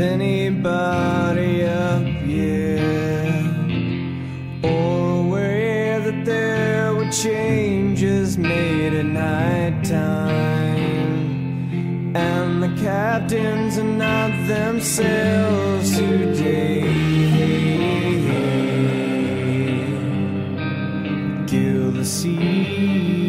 anybody up yet? Or aware that there were changes made at night time? And the captains are not themselves today. Kill the secret.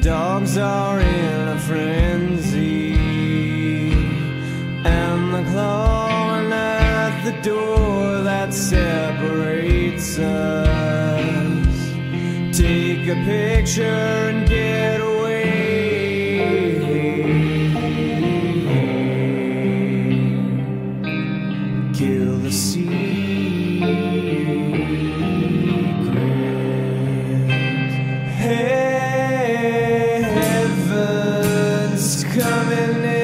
Dogs are in a frenzy, and the clawing at the door that separates us. Take a picture and get coming into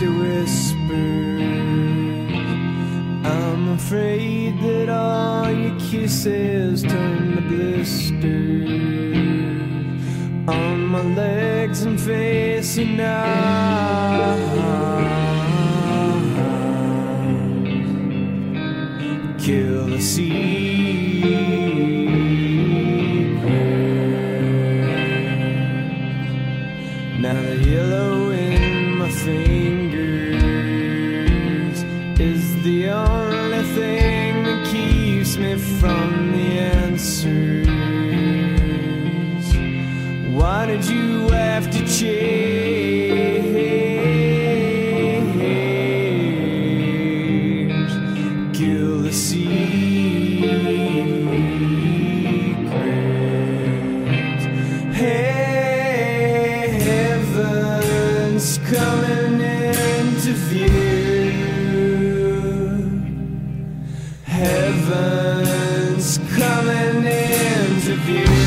Mr. Whisper. I'm afraid that all your kisses turn to blisters on my legs and face and arms. would you have to change? Kill the secret. Heaven's coming into view. Heaven's coming into view.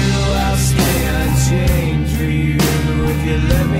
you let